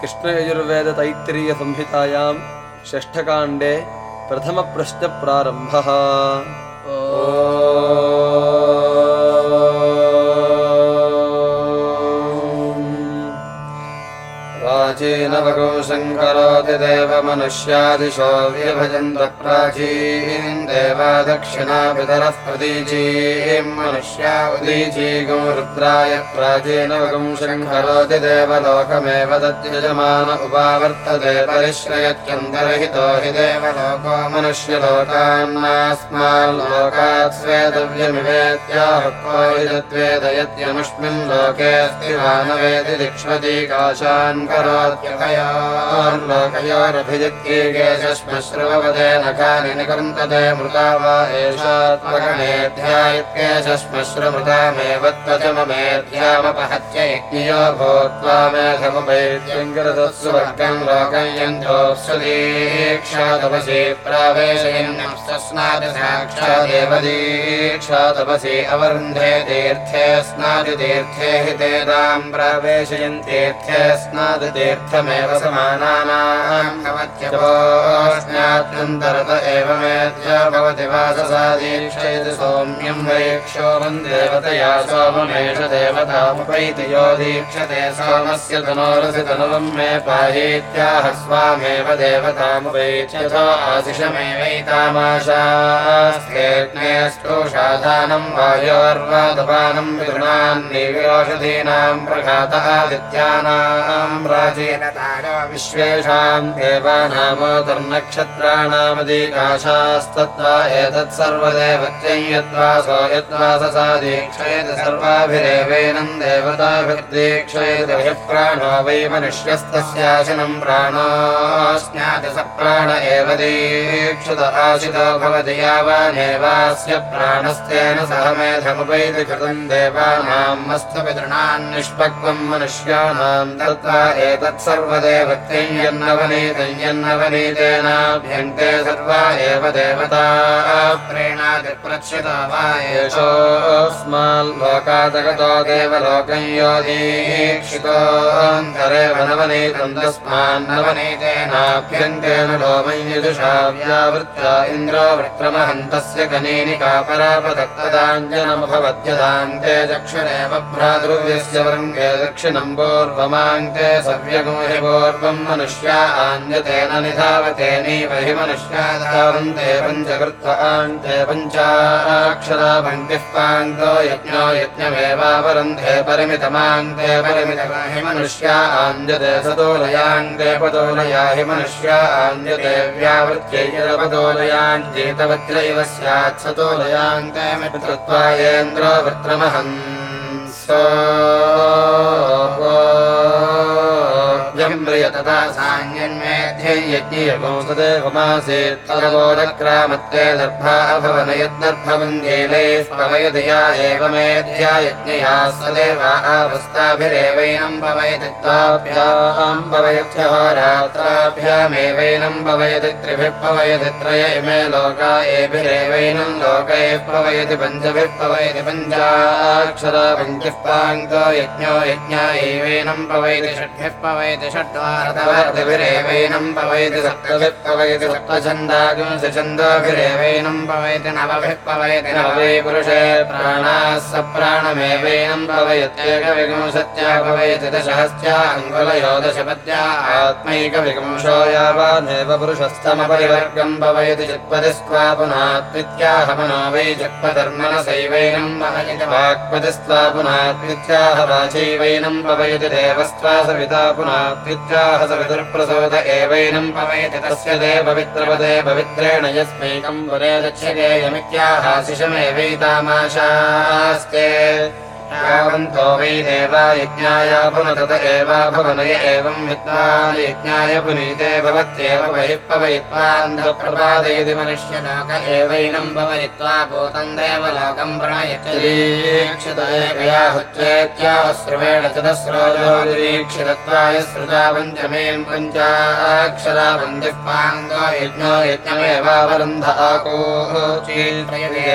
कृष्णयजुर्वेदतैत्तिरीयसंहितायां षष्ठकाण्डे प्रथमप्रश्नप्रारम्भः प्राचीनवगोषम् करोति देवमनुष्यादिशो व्यभजन्त प्राचीन् देवा दक्षिणा पितरः प्रतीचीम् मनुष्या उदीची रुद्राय प्राचीनवगुंशम् करोति देवलोकमेव तद्यजमान उपावर्तते परिश्रयत्यन्तर्हितो हि देवलोको मनुष्यलोकान्नास्माल्लोकात् हि तद्वेदयत्यनुष्मिन् लोकेऽस्ति वा न वेदि करोत्यकयोर्लोकयोरभिजित्येकेशश्मश्रुवपदे लोकयोरभिजित्येकेशश्मश्रवदेनकानि मृता एषा त्वगणेऽध्यायित्येशश्मश्रमृतामेव यज्ञयो भूत्वा मेघमुपैत्यङ्गरदस्सु वर्गम् लोकम् यन्धोऽस्वदीक्षातपसि प्रावेशयन्यंस्तस्नाति साक्षादेव दीक्षातपसि अवरुन्धे तीर्थे स्नाति तीर्थे हि तेदाम् प्रावेशयन्तीर्थे स्नादितीर्थमेव समानानाम् भवत्यपोष्ण्यात्यन्तरत एव मेत्य भवति वाससा दीक्षयति सौम्यम् वैक्षो देवतया सोममेष देवतामुपैति यो दीक्षते सोमस्य तनोरसि तनुवम् मे पाहीत्याह स्वामेव देवतामुपैत्यथो आशिषमेवैतामाशास्तेऽग्नेऽस्तोषाधानम् वायोर्वादपानम् विगृणान्निविरोषधीनाम् प्रघातः आदित्यानाम् प्राचीनतारो विश्वेषाम् देवानामोदर्नक्षत्राणामदीकाशास्तत्त्वा एतत्सर्वदेवत्यम् यद्वासो यद्वाससा दीक्षयति सर्वाभिरेवेनम् देवताभिर्दीक्षयति ह्यः प्राणो वै मनुष्यस्तस्याशिनम् प्राणो स्नाति स प्राण एव दीक्षुत आशितो भवति यावानेवास्य प्राणस्तेन सह मेधमुपैति कृतम् देवानाम् मस्तपितॄणान्निष्पक्वम् मनुष्याणाम् तत्त्वा एतत्सर्वदेवत्यम् यन्नवनीतम् यन्नवनीतेनाभ्यन्ते सर्वा एव देवता प्रेणादिप्रच्युता वा एषोऽस्माल्लोकादगतो देवलोकम् यो दीक्षितोऽन्तरे वनवनीतम् तस्मान्नवनीतेनाभ्यन्तेन लोमम् यजुषा व्यावृत्या इन्द्रो वृत्रमहन्तस्य कनीनि कापरापदत्तदाञ्जनमभवद्यदान्ते चक्षुरेव भ्रातृव्यस्य वृङ्गे दक्षिणम् पूर्वमाङ्के सव्यगो हि पूर्वम् मनुष्या आञ्जतेन निधावतेनैव हि मनुष्या धावन्ते पञ्चकृत्व आङ्के पञ्चाक्षरा यज्ञो यज्ञमेवावरुन्धे परिमितमाङ्के परिमितम हि मनुष्या आञ्जते सतोलयाङ्के पतोलया हि मनुष्या आञ्जते व्यावृत्यैरपतोलयाञ्जेतवत्रैव स्यात् सतोलयाङ्के मित्रत्वायेन्द्रो वृत्रमहंस दर्भा अभवन यद्दर्भवन्ध्येलैः पवयदया एवमेध्या यज्ञया पवयति त्वाभ्याम् पवयत्यहोरात्राभ्यामेवैनम् पवयति त्रिभिः त्रय इमे लोका एभिरेवैनम् लोकैः पञ्चभिः पञ्चाक्षरा पञ्चः पाङ्गो यज्ञो यज्ञा षड्वारतवर्तिभिरेवैनम् पवयति सप्तभिः पवयति सप्तछन्दागुंसि छन्दोभिरेवैनम् पवयति नवभिः पवयति नवै पुरुषे प्राणाः स प्राणमेवैनम् पवयत्येकविगुंसत्या पवयति दशहस्त्या अङ्गुलयो दशपद्या आत्मैकविगुंशो यावानेव पुरुषस्तमपरिवर्गम् पवयति चित्पतिस्त्वा पुनात्वित्याह मनो वै चित्पधर्मनसैवैनम् पवयति वाक्पतिस्त्वा पुनात्वित्याह वाचैवैनम् पवयति देवस्त्वा सविता पुनात्वित्याह सवितुर्प्रसोद एवैनम् पवयति तस्य देववित्रपदे पवित्रेण यस्मैकम् पुरे दक्षिणेयमित्याहाशिषमेवैतामाशास्ते यावन्तो वै देवा यज्ञाय पुनतत एवाभवनय एवम् विद्वान् यज्ञाय पुनीते भवत्येव बहिः पवयित्वान्धप्रपादयति मनुष्यलोक एवैनम् पवयित्वा भूतम् देवलोकम् प्रणयत्यदीक्षितयाहुच्चेत्याश्रवेण चतस्रोदीक्षितत्वाय श्रुता पञ्चमेम् पञ्चाक्षरा वन्दिः पाङ्गो यज्ञो यज्ञमेवावरुन्ध आकोचीत्रये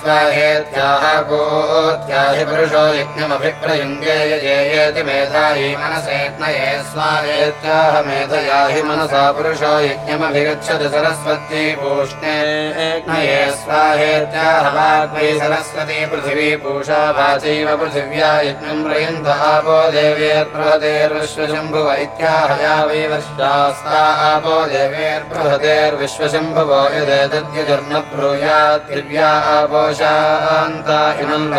स्वाहेत्याह गोत्याहि पुरुष यज्ञमभिप्रयुङ्गे यजेयेति मेधायि मनसेत्नये स्वाहेत्याह मेधया हि मनसा पुरुषो यज्ञमभिगच्छति सरस्वती पूष्णे नये स्वाहेत्याह वाग्वै सरस्वती पृथिवी पूषा वाचैव पृथिव्या यज्ञम् प्रयन्त आपो देवेर्बृहतेर्विश्वशम्भुव इत्याहया वै वर्षास्ता आपो देवेर्बृहतेर्विश्वशम्भुवो यदेतद्यजुर्न ब्रूयात् दिव्या आपो शान्ता इमम्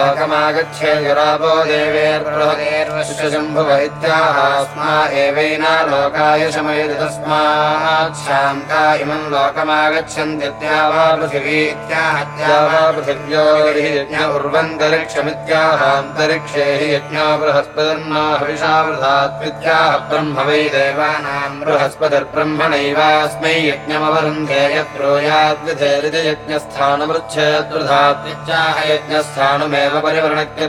देवेर्बृहतेर्विश्वशम्भुव इत्याहास्मा एवैना लोकाय शान्ता इमम् लोकमागच्छन्त्यत्या वा पृथिवी इत्याहत्या वा यज्ञ उर्वन्तरिक्षमित्याहान्तरिक्षे हि यज्ञो बृहस्पतिर्ना हविषावृधात्वित्याह ब्रह्म वै देवानाम् बृहस्पतिर्ब्रह्मणैवास्मै यज्ञमवरुन्धे यद्ब्रूयाद्विधेरिति यज्ञस्थानमृच्छेद्वृधात्वित्याह यज्ञस्थानमेव परिवर्णक्य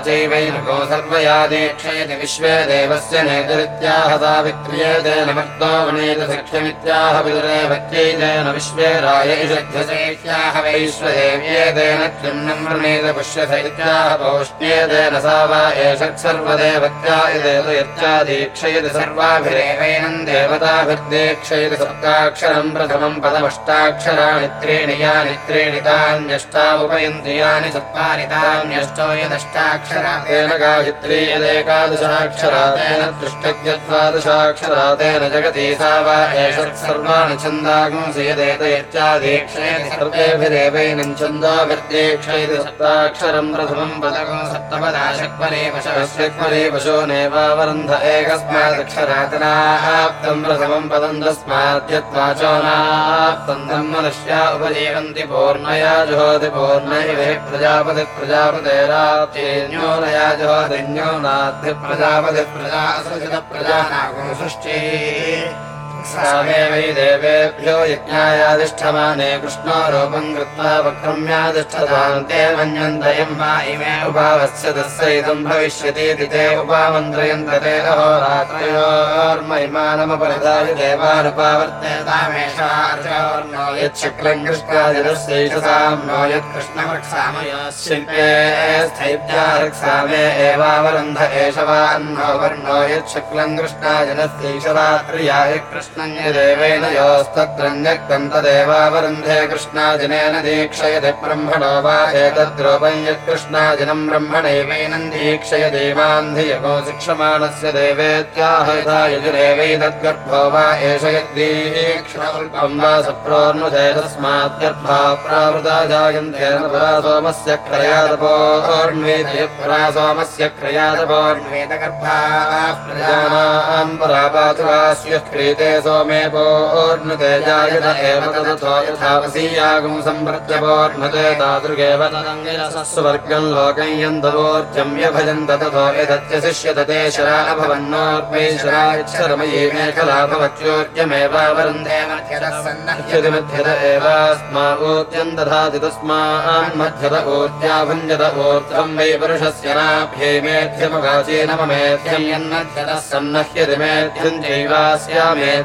सर्वया दीक्षयति विश्वे देवस्य नेतरित्याह सावित्र्येतेन भक्तो वनेत सख्यमित्याह विदुरे भक्त्यैतेन विश्वे राय पौष्ण्येतेन सा वा एषत् सर्वदेवत्या यदेत यच्चा दीक्षयति सर्वाभिरेवैनम् देवताभिर्दीक्षयति सप्ताक्षरम् प्रथमम् पदमष्टाक्षराणि त्रीणि यानि त्रीणि तान्यष्टामुपयन्ति यानि चत्वारि तान्यष्टो तेन गायत्री यदेकादशाक्षरा तेन दृष्टज्ञद्वादशाक्षरा तेन जगति सा वा एषत् सर्वाणि छन्दागुंसि यदेत यच्चादीक्षयति सर्वेभिरेवैनम् छन्दोभिर्दीक्षयति सप्ताक्षरम् प्रथमम् पदकम् सप्तपदाशक्वरे पशवश्वक्वरे पशो नैवावरुन्ध एकस्मादक्षरातनाप्तम् प्रथमम् पदम् तस्माद्यत्वाचो नाप्तम् मनुष्या उपजीवन्ति पूर्णया जुहोति पूर्णैः प्रजापति प्रजापतेराप्तेन्यो नया जुहोतिन्यो नाद्धि प्रजापति प्रजा असृजत प्रजानागो सृष्टिः सामे वै देवेभ्यो यज्ञायाधिष्ठमाने कृष्णो रूपम् कृत्वा वक्रम्याधिष्ठतान्ते मन्यन्तयम् वा इमे उपावस्य तस्य इदम् भविष्यतीति ते उपामन्त्रयन्त ते अहोरात्रयोर्महिमानमपरिदाय देवानुपावर्तेतामेषार्चोर्नो यच्छक्रम् कृष्णादिदस्यैषसाम् नो यत्कृष्णवृक्षामयोशिल्पे स्थैत्याहृक्सामे एवावरुन्ध एष वा अन्नो वर्णो यच्छक्रम् कृष्णाजनस्यैष रात्र्याय कृष्णम् यदेवेन योस्तत्रन्यक्तम् तदेवावरुन्धे कृष्णाजिनेन दीक्षयति ब्रह्मणो वा एतद्रूपम् यत्कृष्णाजिनम् ब्रह्मणैवैनम् दीक्षयदेवान् धियको शिक्षमाणस्य पुरा सोमस्य क्रयादपोर्ण्वेदय पुरा सोमस्य क्रीते सोमे पोर्णुते जायत एव तदथो वसीयागुम् सम्प्रत्यपोर्णुते तादृगेव तदङ्गिरसस्वर्गम् लोकम् यन्तवोर्जम् व्यभजन्त तथो यदत्यशिष्यत ते शरा अभवन्नोर्वै शरा यच्छरमयी मेखला भवत्योर्जमेवावरुन्धे मध्यति मध्यत एवास्मा ऊर्जम् दधाति तस्मान् मध्यत ऊर्जा भुञ्जत ऊर्ध्वम् वै पुरुषस्य नाभ्ये मेध्यमगाचीनममेध्यम् यन्मध्यतः सन्नह्यति मेध्यम्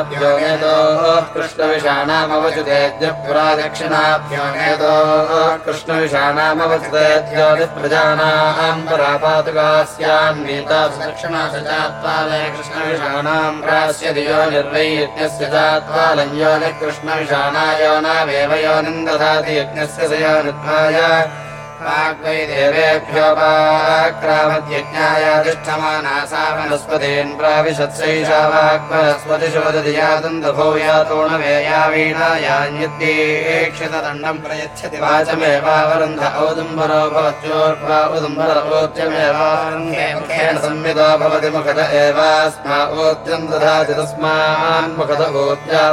दक्षिणाभ्यो नेतो कृष्णविषाणामवचुतेद्य पुरा दक्षिणाभ्यो नेतो कृष्णविषाणामवचुतेद्यो प्रजानाम् परा पातुकास्यान्वीता दक्षिणा स चात्पालय कृष्णविषाणाम् प्रास्यति यो निर्वै यज्ञस्य चात्पालम् यो न कृष्णविषाणायो नावेव योनिम् दधाति यज्ञस्य स यो निर्वाय वाग्वै देवेभ्यो वाक्रामद्यज्ञायाधिष्ठमाना सा वनस्पतीन् प्राविशत्सैषा वाग्वनस्पतिषु वदति यातन्तभो यातोणवेया वीणायान्यद्येक्षितदण्डम् प्रयच्छति वाचमेवावरुन्ध औदुम्बरो भवत्योर्वा उदुम्बरोच्यमेवारुन्धेन संविदो भवति मुखद एवास्मा ऊर्जम् दधाति तस्मान्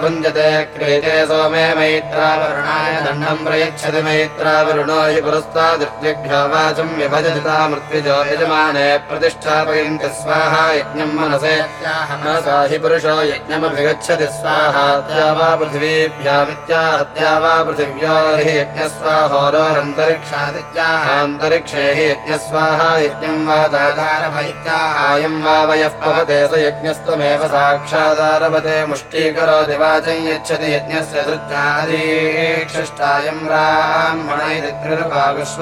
भुञ्जते क्रीते सोमे मैत्रावरुणाय दण्डम् प्रयच्छति मैत्रावरुणो हि पुरस्तात् दिग्भ्यो वाचम् मृत्युजो यजमाने प्रतिष्ठापयन्ति स्वाहा यज्ञम् मनसे। मनसा हि पुरुषो यज्ञमभिगच्छति स्वाहा। त्या वा पृथिवीभ्यामित्याहत्या वा पृथिव्यो हि यज्ञस्वाहोरोरन्तरिक्षादित्याहान्तरिक्षे हि यज्ञस्वाहा यज्ञम् वा दादारभैत्याहायम् वा वयः पवते स यज्ञस्त्वमेव साक्षादारभते मुष्टीकरोति वाचम् यच्छति यज्ञस्य धृत्यादीक्षिष्टायम् ब्राह्मणैति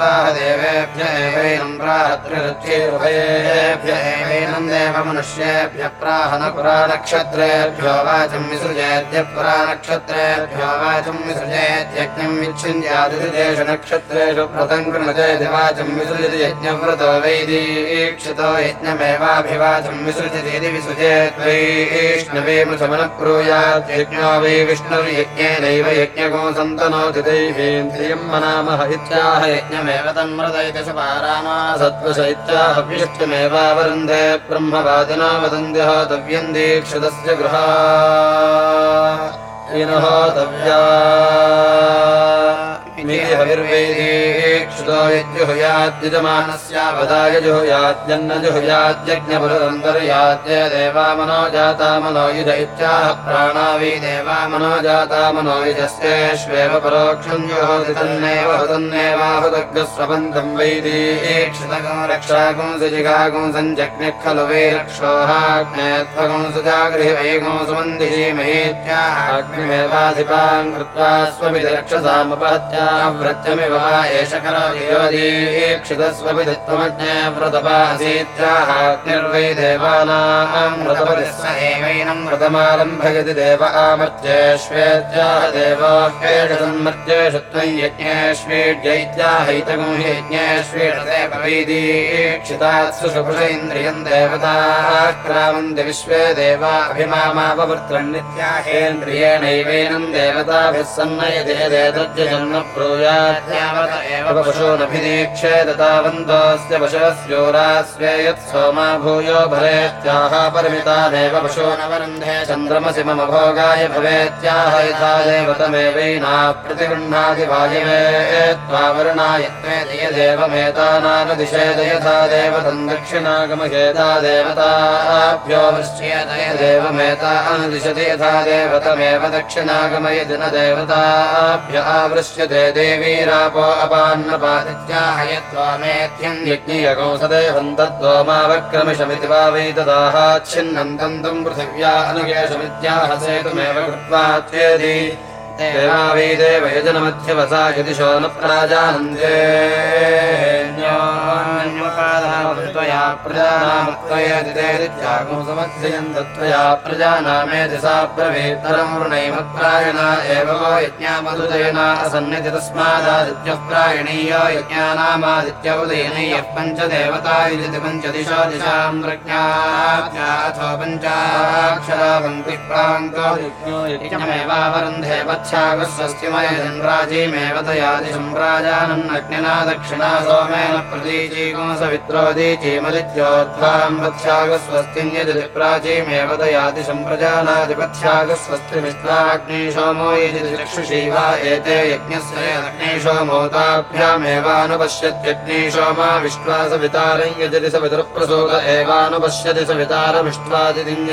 त्रिरुपाविश्वाह देवेभ्य एवैनम् प्राहत्रिरुच्यैरुभयेभ्य एवैनम् देव मनुष्येभ्य प्राह न पुरा नक्षत्रेभ्यो वाचम् विसृजेद्य पुरा नक्षत्रेभ्यो वाचम् विसृजेद्यज्ञम् विच्छिन्द्यादितेषु नक्षत्रेषु व्रतम् कृणुते वाचम् विसृजति यज्ञव्रतो वैदीक्षितो यज्ञमेवाभिवाचम् विसृजति वै विष्णुर्यज्ञेनैव यज्ञको सन्तनोति दैवेन्द्रियम् मनामः इत्याह यज्ञमेव तन्मृदयति सुपारामा सत्त्वश इत्याह विष्टमेवावरुन्धे ब्रह्मवादिना होतव्यम् दीक्षितस्य गृहा हविर्वेदीक्षितो जुहुयाद्यन्न जुहुयाद्यज्ञपुरन्तर्याद्य देवा मनो जाता मनोयुज इत्याह देवा मनोयुजस्येष्वेव परोक्षम् वैदीक्षितगो रक्षागुंसजिगागुं सञ्जज्ञः खलु वै रक्षोहाग्ने त्वगुंसुजागृहि वैगुं कृत्वा स्वमिति रक्षसामुपहत्या व्रत्यमिव वा एष करोति योदीक्षितस्वपि त्वमज्ञे व्रतपासीत्याहाग्निर्वै देवानाम् व्रतपतिः स एवैनम् व्रतमारम्भयति देव आमर्त्येष्वेत्याह देवोह्येषन्मर्त्येषु त्वम् यज्ञेष्वीड्यैत्याहैतगुं हि यज्ञेष्वीडते भवैदीक्षितात्सु सुपुष इन्द्रियम् देवताः क्रामन्ति विश्वे देवाभिमामापवृत्रम् नित्याहेन्द्रियेणैवेनम् देवताभिः सन्नयते देतद्यजन्म ब्रूयाद्यावत एव पशूनभिदीक्षेत तावन्तोऽस्य पशवस्योरास्वे यत् सोमा भूयो भवेत्याह परिमितानेव पशूनवरुन्धे चन्द्रमसि मम भोगाय भवेत्याह यथा देवतमेवैना प्रतिगृह्णाति वायवे त्वेति यदेवमेतानानुदिशेद यथा देवतम् दक्षिणागमहेता देवताभ्यो वृश्चेत अनुदिशति यथा देवतमेव दक्षिणागमयति न देवताभ्य आवृश्यते देवीरापो अपान्नपादित्याहयत्वामेत्यम् यज्ञियगो तद्वमावक्रमिषमिति वा वै तदाहाच्छिन्नम् तन्तुम् पृथिव्या अनुगेशमित्याह सेतुमेव कृत्वा देवा वै देवयजनमध्यवसा न प्राजानन्दे त्वया प्रजानामत्वयदित्यागुसमध्ययन्तत्वया प्रजानामेति सा ब्रवीत्तरं वृणैमत्प्रायण एव वो यज्ञामदुदयन असन्निधि तस्मादादित्यः प्रायणीयो यज्ञानामादित्य उदयनैयः पञ्चदेवता इति पञ्चदिशो दिशां प्रज्ञाथो पञ्चाक्षरा पङ्क्तिः प्राङ्को यच्छागः स्वस्तिमयजन्राजीमेव तयादिशम्राजानन्नग्निना दक्षिणा सोमेन प्रदीचीकुंसवित्रोदीचीमलित्योद्धाम् वत्स्यागः स्वस्तिम् यजति प्राचीमेव तयादि सम्प्रजानादिपथ्यागः स्वस्तिमित्राग्ने सोमो यजति चक्षुषीवा एते विश्वासवितारम् यजति एवानुपश्यति सवितारमिष्ट्वादितिम्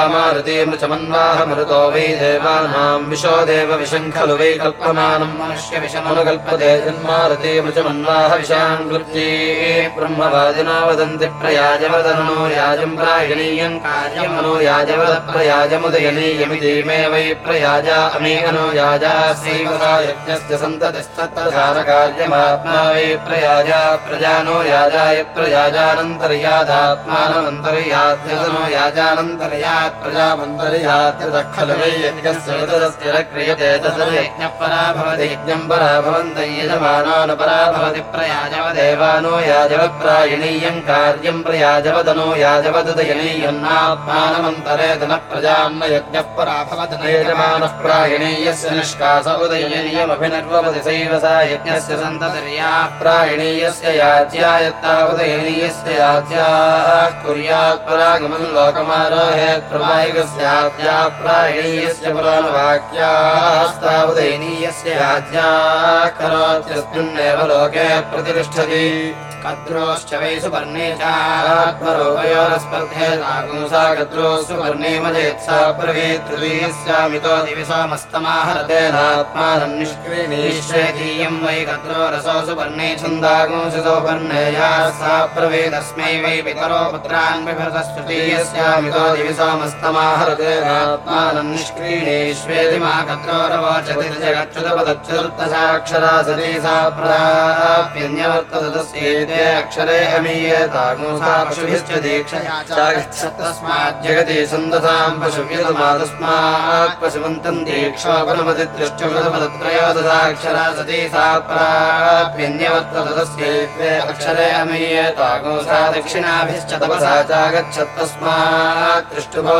विश्वामारुतीमृचमन्वाहमृतो वै देवानाम् विशो देव विशम् खलु वै कल्पमानम् मनुष्य विषमनुकल्पते जन्मारुतीमृचमन्वाह विशाम् कृत्ये ब्रह्मवादिना वदन्ति प्रयाजवदनो याजम् प्रायणीयम् कार्यमनो याजवद प्रयाजमुदयनीयमिति मे वै प्रयाजा अमे अनो याजा सन्ततिस्तत्तधारकार्यमात्मा वै प्रयाजा प्रजानो याजाय प्रयाजानन्तर्यादात्मानमन्तर्याद्यतनो याजानन्तर्यात् प्रजामन्तर्याद्यतः खलु वै यज्ञस्य वितरस्य न क्रियते तद् यज्ञः परा यजमानो न परा भवति प्रयाजवदेवानो याजवप्रायणीयम् कार्यम् प्रयाजवदनो याजवदयनीयम् नात्मानमन्तरेत न प्रजान्न यज्ञः परा भवति न यजमानः प्रायणीयस्य निष्कास उदयनीयमभिनर्वपति सैव सा यज्ञस्य सन्ततिर्या प्रायणीयस्य याज्या यत्ता उदयनीयस्य लोकमारोहेत् प्रवाहिकस्याद्या प्रायणीयस्य पुराणवाक्यास्ता उदयनीयस्य याज्या करोत्यस्मिन्नेव लोके प्रतिष्ठति। कद्रोश्च वै सुपर्णे चात्मरोपयोरस्पर्धेतागुंसा मजेत्सा वै कद्रो रसो सा ब्रवीदस्मै वै पितरो पुत्रान् ततस्तमाहृतेनात्मानम् निष्क्रीणेष्वेदिमाकत्रोरवोचतिर्जगच्छुतपदच्युतसाक्षरा सा प्रदाप्यन्यवर्ततस्येते अक्षरे अमीयताग्नोसा सन्दसाम् सा अक्षरे दक्षिणाभिश्च तपसा चागच्छत्तस्मात् तिष्ठुभो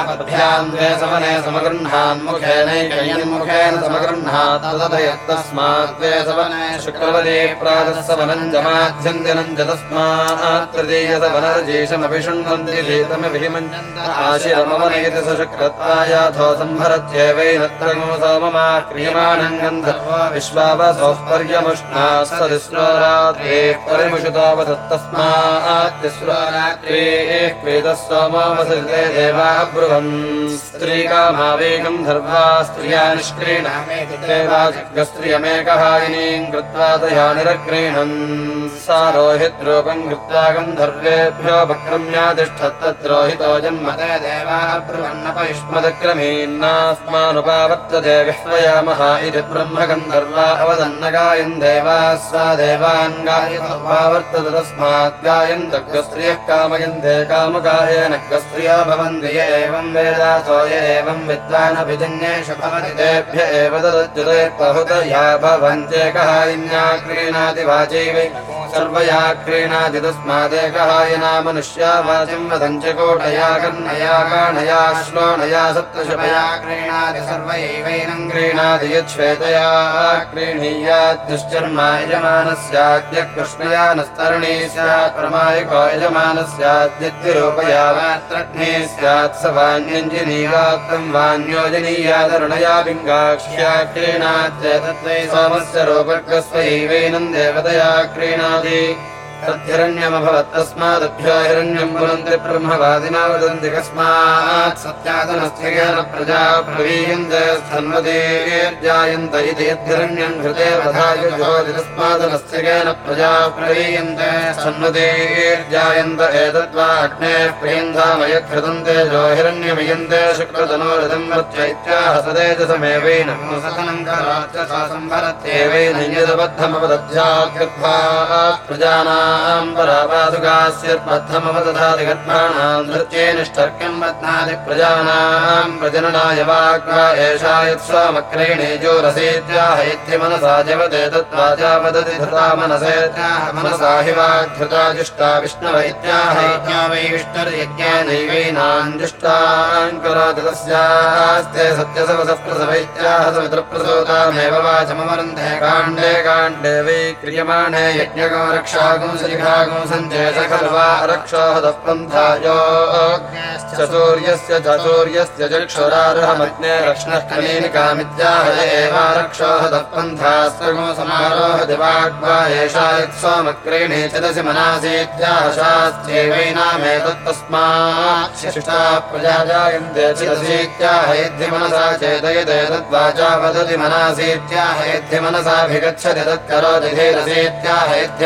तमापद्भ्याम् द्वे समने समगृह्णान्मुखेनैकयन्मुखेन समगृह्णात् द्वे समने शुक्रवदे प्रातः समनम् च तस्मात् तृतीयसवनरजेशमपि शृण्वन्ति शीतमभिमञ्जन्त स शुक्रत्वायाथो सम्भरत्येवैनत्रगो सोममा क्रियमाणम् गन्धर्वो विश्वावसोः पर्यमुष्णाः सदिस्रो रात्रेः परिमुषितोऽवदत्तस्मात् तिस्रो रात्रेः क्वेदः सोमो वसते देवाः ब्रुवन् स्त्रीकामावेगम् धर्वा स्त्रिया निष्क्रीणामेति देवाजग्स्त्रियमेकहायिनीम् कृत्वा तया निरग्रीणन् सा रोहिद्रूपम् कृत्वा गन्धर्वेभ्यो वक्रम्यातिष्ठत्तद्रोहितो जन्मते ब्रुवन्नपयुष्मदक्रमेन्नास्मानुपावर्तते विह्वयामः इति ब्रह्मगन्धर्वा अवदन्नगायन् देवाः स्वा देवान् गायतोपावर्तत तस्मात् गायन्तग्स्त्रियः कामयन्ते कामकायेन गस्त्रियो भवन्ति य एवम् वेदासो य एवम् विद्वानभिजन्येषु भवति तेभ्य एव तदच्युते बहुतया भवन्त्येकहायिन्या क्रीणाति सर्वया क्रीणाति मनुष्या कर्णया काणया श्लोणया क्रीणाति सर्वैवैनम् क्रीणाति यच्छ्वेतया नस्तरणी स्यात् प्रमायिको स्यात् स वान्यञ्जनीयात्तम् वान्योजनीयादरुणया पिङ्गाक्ष्या क्रीणात्येतद्वै सोमस्य रूपर्गस्वैवैनम् देवतया क्रीणाति तद्धिरण्यमभवत् तस्मादभ्यो हिरण्यम् पुनन्ति ब्रह्मवादिना वदन्ति कस्मात् सत्यादनस्त्येन प्रजा प्रवीयन्ते इति यद्धिरण्यम् घृते तस्मादनस्त्येन प्रजा प्रवीयन्ते स्थन्वतीर्जायन्त एतद्वा अग्नेः हिरण्यमियन्ते इत्याह सदेजसमेवैन सतनम् कराच्च सा प्रजानाम् परापादुकास्यद्बद्धमवदधाति गर्भाणाम् नृत्ये निष्ठर्क्यम् बध्नाति प्रजानाम् प्रजननाय वाग्वा एषा यत्स्वामक्रीणीजो रसेत्याह मनसा जवते तद्वाचा वदति धृता मनसेत्याह मनसा हि वाग्धृता जुष्टा विष्णव वै विष्णुर्यज्ञानैवैनाम् जुष्टान् करोति तस्यास्ते वाचमवरुन्धे काण्डे काण्डे वै क्रियमाणे यज्ञगो सजिघागुं सञ्चेष खलु वा रक्षोहदः पन्थायो सूर्यस्य च सूर्यस्य चक्षुरार्हमग्ने रक्ष्णः एव रक्षोहदः पन्थास्त्रगो समारोह दिवाग्वा एषा यत्सोमक्रीणे चदसि मनासीत्याह शास्त्येवैनामेतत्तस्मात् शिष्टा प्रजा जायन्ते चिदसीत्याह यद्धि मनसा चेतयते तद्वाचा वदति मनासीत्याह यद्धि मनसाभिगच्छति तत्करोति धीरसीत्याह यद्धि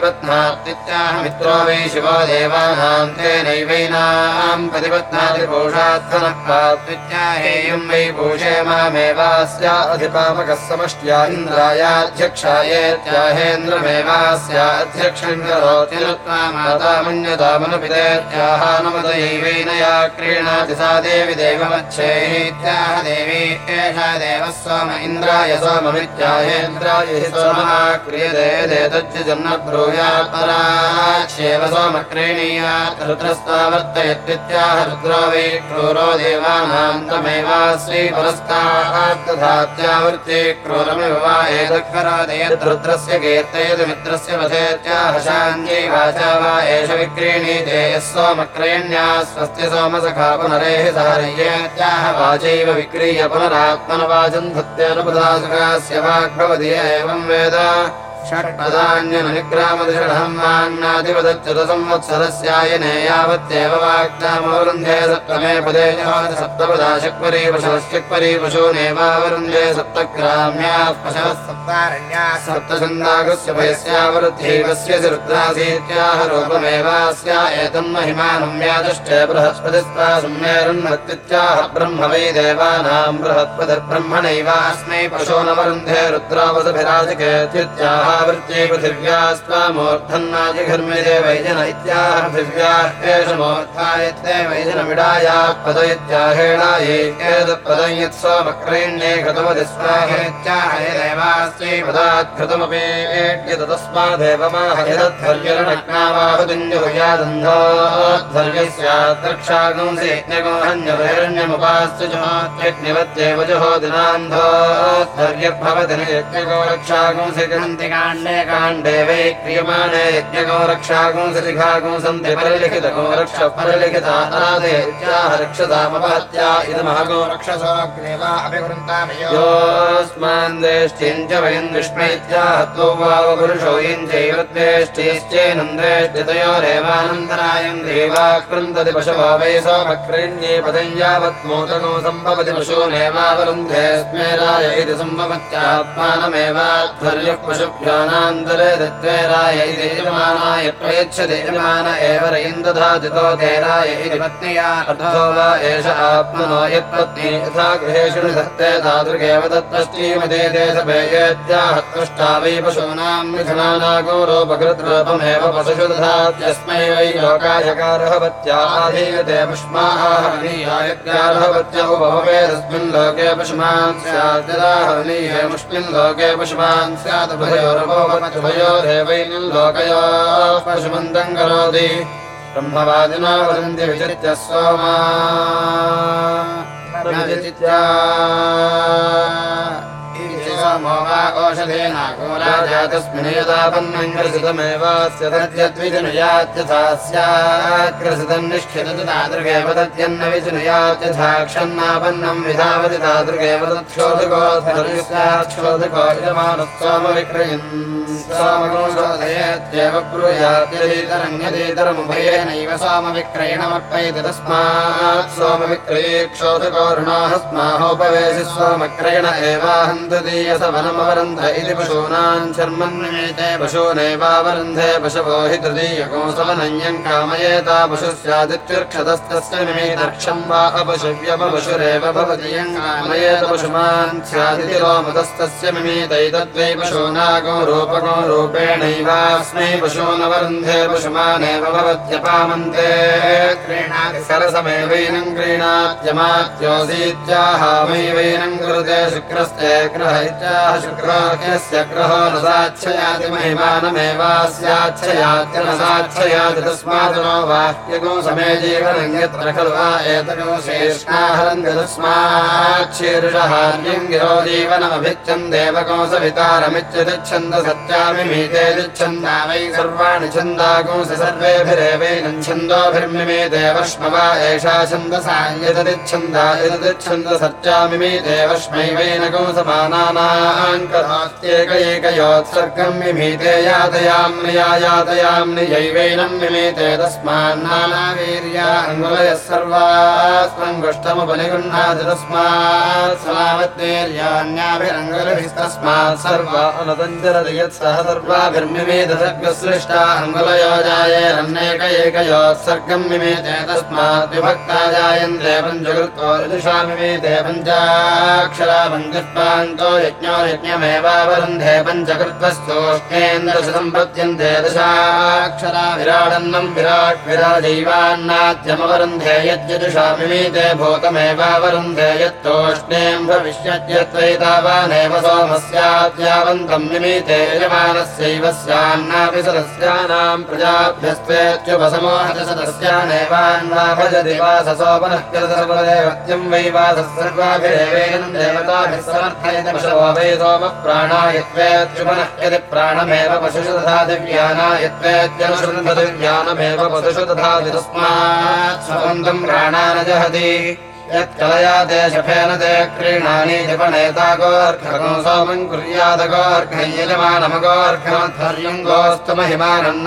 मित्रो वै शिवो पात्वित्याहेयम् वै पूषे मामेवास्य अधिपामकः समष्ट्या इन्द्रायाध्यक्षायेत्याहेन्द्रमेवास्य अध्यक्षम् करोति नत्वा माता मन्यतामनुपितेत्याह नमदयैवैनया क्रीणाति सा देवि देवमच्छेत्याह देवी एषा देवः इन्द्राय सोममित्याहेन्द्राय हि सोमः क्रियते देतच्च जन्मब्रूयात् पराच्येव सोमक्रीणीयात् रुद्रस्तावर्तयत्वित्याह रुद्रो वै क्रूरो देवानाम् पुरस्तात् तथात्यावृत्ति क्रूरमिव वा कीर्तयति मित्रस्य वधेत्याह शान्त्यै वाचा वा एष विक्रीणीते यः सोमक्रयण्या स्वस्य सोमसखा पुनरेः सारयेत्याह वाचैव विक्रीय पुनरात्मनवाचम् धत्तेऽनुपदासुखास्य वाग्भवति एवम् वेद षट्पदान्यनुनिग्रामदिषडहम् वान्नादिपदच्युतसंवत्सरस्यायने यावत्येव वाक्तामवरुन्धे सप्तमे पदे जहोति सप्तपदा शक्वरी पशवश्चक्वरी पशूनेवावरुन्धे सप्तग्राम्याः रुद्रासीत्याह रूपमेवास्य सम्मेरुन्मत्वित्याह ब्रह्म वै देवानाम् बृहत्पतिर्ब्रह्मणैवास्मै पशूनवरुन्धे रुद्रावसभिराजकेत्युत्याह महावृत्यै पृथिव्यास्त्वामूर्धन्नाजिघर्मिदे वैजन इत्याह पृथिव्याः एष मूर्धायत्ते वैजनमिडायाः स्वमक्रेण्ये इत्याहेणायैकेतत्पदं यत्सो वक्रेण्ये घृतमति स्वाहेत्याहयदेवास्त्यै पदाद्घृतमपि एड्यतस्मादेव माहयदद्धर्यरणग्नावाहुदुञ्जुयादन्धोद्धर्यस्याद्रक्षागुंसि यज्ञगोहन्यवैरण्यमुपास्तुजोत्यग्निवत्येव जुहोदिनान्धोद्धर्यर्भवति यज्ञगोरक्षागुंसि ग्रन्थिका काण्डे वै क्रियमाणे यज्ञगो रक्षागुंसलिखागुं सन्ति परिलिखितगो रक्ष परिलिखिता अनादे इत्याह रक्षतामपहत्या इदमहगो रक्षसोऽग्नेवा अभिवृन्तामयोऽस्मान् देष्टिम् च चैव द्वेष्टिश्चेनम् द्वेष्टितयोरेवानन्तरायम् देवाकृन्दति पशवो वै सोमक्रीण्ये पदम् यावत् मोदनो सम्भवति पशूनेवावरुन्धे स्मेराय इति सम्भवत्यात्मानमेवाध्वर्यः पशुभ्यो इति यजमानाय प्रयच्छति यजमान एव रयिम् दधातितो तेराय इति पत्न्या वा एष आत्मनो यत्पत्नी यथा गृहेषु निधत्ते तादृगेव दत्तश्रीमते देशभेयेत्याह तुष्टा वै पशूनाम् मिथुनानागौरोपकृद्रूपमेव पशुषु दधात्यस्मै वै लोकायकारः पत्याधीयते पुष्माहनीयायत्यारहवत्य उपभवे तस्मिन् लोके पशुमान् स्यात् यदाहनीये मुष्मिन् लोके पशुमान् स्यात् भयोरभयोरेवैनिन् लोकयोः पशुमन्तम् करोति ब्रह्मवादिनो वदन्ति विचित्य सोमा। विचित्या सोमो वा ओषधेनाकोलाजातस्मिन् यदापन्नम् ग्रसितमेवास्य तद्यद्विजनयात्यथा स्यात् ग्रसितम् निष्ठितति तादृगेव तद्यन्न विजनयात्यथा क्षन्नापन्नम् विधावति तादृगेव तच्छोधको स्यात् शोधको यजमानः सोमविक्रयन् सोमगो शोधयत्येव ब्रूयात्यदीतरन्यदीतरमुभयेनैव सोमविक्रयणमर्पयति तस्मात् सोमविक्रये क्षोधको ऋणाः स्माहोपवेशि सोमक्रयण एवाहन्तदीय वनमवरन्ध इति पशूनाम् शर्मन्निमेते पशूनेवावरन्धे पशवो हि तृतीयकोसवनञ्यम् कामयेता पशुः स्यादित्युर्क्षतस्तस्य निमेतर्क्षम् वा अपशुव्यमपशुरेव भवति यम् कामयेत पशुमान् स्यादिति रोमतस्तस्य मिमीतैतद्वै रूपेणैवास्मै पशूनवरुन्धे पशुमानेव भवत्यपामन्ते। क्रीणाति सरसमेवैनम् क्रीणात्यमात्योऽसीत्याहामैवैनम् कुरुते शुक्रस्ते ग्रह इत्याह शुक्रोऽस्य ग्रहो न साच्छयाति महिमानमेवास्याच्छयात्य न साच्छयाति तस्मात् नो वाक्यगो समे जीवनं यत्र खलु वा एतयो शेष्णाहरन्ति तस्माच्छीर्षहार्यम् गिरो जीवनमभिच्छन् देवको सवितारमित्यतिच्छन्द सत्यामिमीते तिच्छन्दा वै सर्वाणि छन्दागोंसि सर्वेभिरेवैनं छन्दोभिर्मिमीते वष्म वा एषा छन्दसा यततिच्छन्दा यततिच्छन्द सत्यामिमीते वष्मैवैनगो मान् कदात्येकैकयोत्सर्गम् मिमीते यातयाम्नया यातयाम्नि यैवैनम् मिमीते तस्मान्नानावीर्याङ्गुलयः सर्वास्मङ्गुष्टमुपनिगृह्णाति तस्मात् सलामत्यैर्यान्याभिरङ्गुलभिस्तस्मात् सर्वा यत्सह एकयोत्सर्गम् मिमेते तस्मात् विभक्ता जायन्ते पञ्चकृत्वो मिमेते पञ्चाक्षरा पञ्चष्पान्तो यज्ञो यज्ञमेवावरुन्धे पञ्चकृत्वस्तोष्णेन्द्रसम्पद्यन्ते दशाक्षरा विराडन्नम् विराट् विराजैवान्नाद्यमवरुन्धे यद्यजुषा मिमीते भूतमेवावरुन्धे यत्तोष्णेम् भविष्यत्यत्वैतावानेव सोमस्याद्यावन्तम् मिमीते यजमानस्यैव स्यान्नापि सदस्यानाम् प्रजाभ्यस्त्वेत्युपसमोहत सदस्यानेवान्वा भजति वाससोपनः कृतसर्वदेवत्यम् वै वासः सर्वाभिरेवेन देवताभिः समर्थयति पशवो वै सोमः प्राणायत्वेत्युपनः यदि प्राणमेव पशुषु दधाति व्यानायत्वेत्यनुसृन्धति पशुषु दधाति तस्मात् स्वबन्धम् प्राणानजहति यत्कलया ते शफेन ते क्रीणानि जपनेतागोऽर्घगो सोमम् कुर्यादगोऽर्घयजमानमगोऽर्घमध्वर्यम् गोस्तु महिमानम्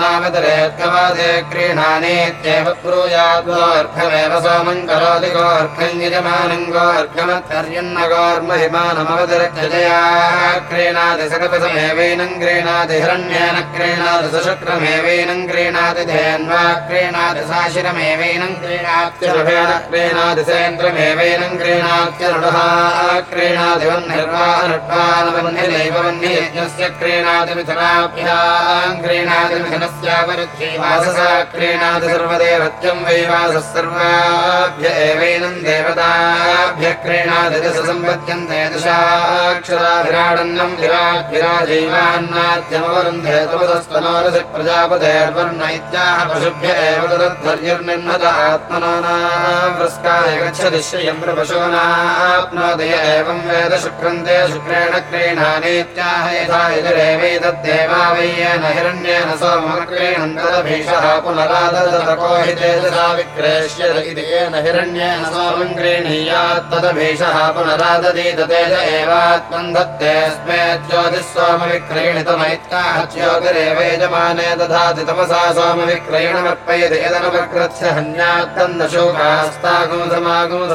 क्रीणानीत्येव ब्रूयाद्गोऽर्घमेव सोमम् करोति गोऽर्घम् यजमानम् गोऽर्घमध्वर्यन्न गोर्महिमानमवतिरक्षजया क्रीणाति सकपसमेवैनम् क्रीणाति हिरण्येन क्रीणाति सुशुक्रमेवैनम् क्रीणाति धेन्वा क्रीणाति साशिरमेवैनम् क्रीणात्यशुभेन क्रीणाति सेन्द्रमेवैनम् क्रीणात्यनुडः क्रीणाति वह्निर्वाहनुड्वानवह्निरेव वह्नियज्ञस्य क्रीणाति मिथुनाभ्याम् क्रीणाति मिथुनस्यापरुद्धि वाससा क्रीणाति सर्वदेवत्यम् वै वासः सर्वाभ्य एवैनम् देवताभ्य क्रीणाति दश सम्पद्यन्ते दशाक्षरा विराडन्नम् विराट् विराजैवान्नाद्यमवरुन्धे तपदस्तनोरसि प्रजापतेर्वर्ण इत्याह पशुभ्य एव तदध्वर्युर्निर्णत आत्मनानावृस्काय गच्छति श्रियम् प्रपशूनाप्नोदय एवम् वेद शुक्रन्ते शुक्रेण क्रीणानीत्याह येन हिरण्येन सोमक्रीणम् तदभीषः पुनरादतको हि तेजसा विक्रेष्यत इति येन हिरण्येन तदभीषः पुनराददीत तेज एवात्मन् दत्तेऽस्मे ज्योतिः यजमाने दधाति समागुं सर्पास्विरहगो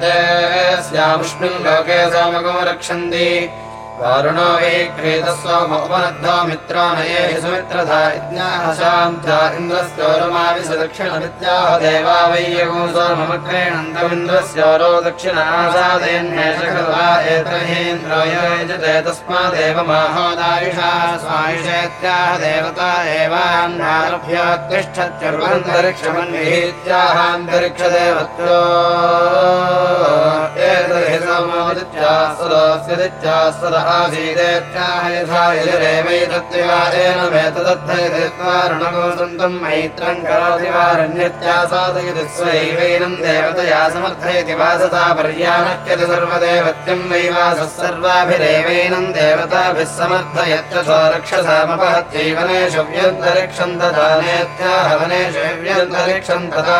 स्यामुष्मिन् लोके सोमगो रक्षन्ति वारुणो वै क्रीतस्वमोपनद्धो मित्रो नये हि सुमित्रधा यज्ञाः शान्त्या इन्द्रस्योरुमाविश दक्षिणमित्याह देवा वै यगो सोममक्रीणन्तमिन्द्रस्योरो दक्षिणासादयन्नेषकृत्वा एतहेन्द्रो योजते तस्मादेव माहोदायुषा स्वायुषेत्याह देवता एवान्नारभ्योत्तिष्ठत्यर्वन्तरिक्षमन्विहीत्याहान्तरिक्षदेवत्यो एतहि सोमोदित्या सदस्यदित्या सदा आसीदेत्याह यथा यजरेवैतत्तिवारेणमेतदद्धयित्वारणगोसन्तम् मैत्रम् करोति वारण्यत्यासादयति स्वैवैनम् देवतया समर्थयति वाससा पर्यानक्यति सर्वदेवत्यम् वै वासः सर्वाभिरेवैनम् देवताभिः समर्थयच्च ददानेत्याह वनेषु व्यन्तरिक्षम् तथा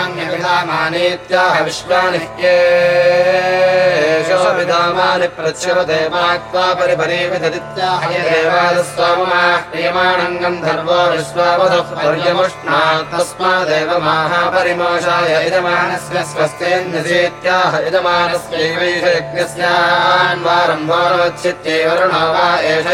अग्नियास्वित्याहवयो ह्यग्निया सहृत्सकृतमित्याह हृत्सहिकृतम् वरुणो विक्षग्निमित्याह वरुणो हि विक्षग्निम् दिवि सूर्यमित्याह दिवि सूर्यकुसोममद्रावित्याह क्रावाणो वात्रयस्तेषु वा एष सोमम् ददाति यो यदि ते तस्मादेव माहोधत्यम् जातवेदसमिति सौर्यत्या कृष्णाजिनम् प्रत्यानक्यति रक्षसामपहत्या उस्रावेदम् धूरुषाः वित्याह यथा यजुरेवैतत्प्रच्छवस्व भवस्पद इत्याह भूतानागह्येषपतिर्विश्वान्यभिधामानीत्याह विश्वानि परिपरीविददित्याह यदेवादस्वाममाः क्रियमाणम् गन्धर्वो विश्वावधः पर्यमुष्णात् तस्मादेव माहापरिमोषाय यजमानस्य स्वस्तेन्यसेत्याह यजमानस्यैवैष यज्ञस्यान्वारम्भोरवच्छित्यै वरुणो वा एष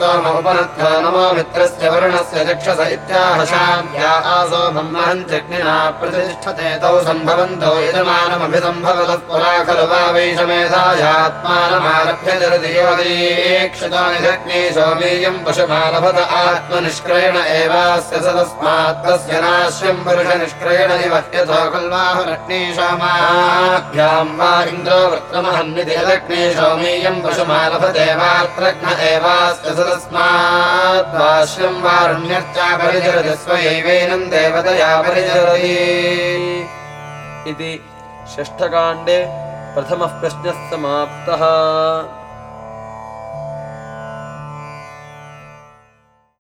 सोमोपनद्धो नमो मित्रस्य वरुणस्य चक्षस इत्याह शाम्या आसो ब्रह्महम् जग्निना प्रतिष्ठते तौ सम्भवन्तौ यजमानमभिसम्भवतः पुरा खलु वा वैषमेधायात्मानमारभ्य जरदियोदीक्षितो निधग्ने सोमीयम् पशुमालभत आत्मनिष्क्रयण एवास्य स तस्मात् तस्य नाश्यम् पुरुषनिष्क्रयण इव यथो खल्वाहुरग्नेशोमाभ्याम् वा इन्द्रो वृत्रमहन्निधि यदग्ने सोमीयम् पशुमालभतेवात्रघ्न एवास्य स तस्मात् वाश्यम् वारुण्यर्चा परिचरति स्वयैवैनम् देवतया इति षष्ठकाण्डे प्रथमः प्रश्नः समाप्तः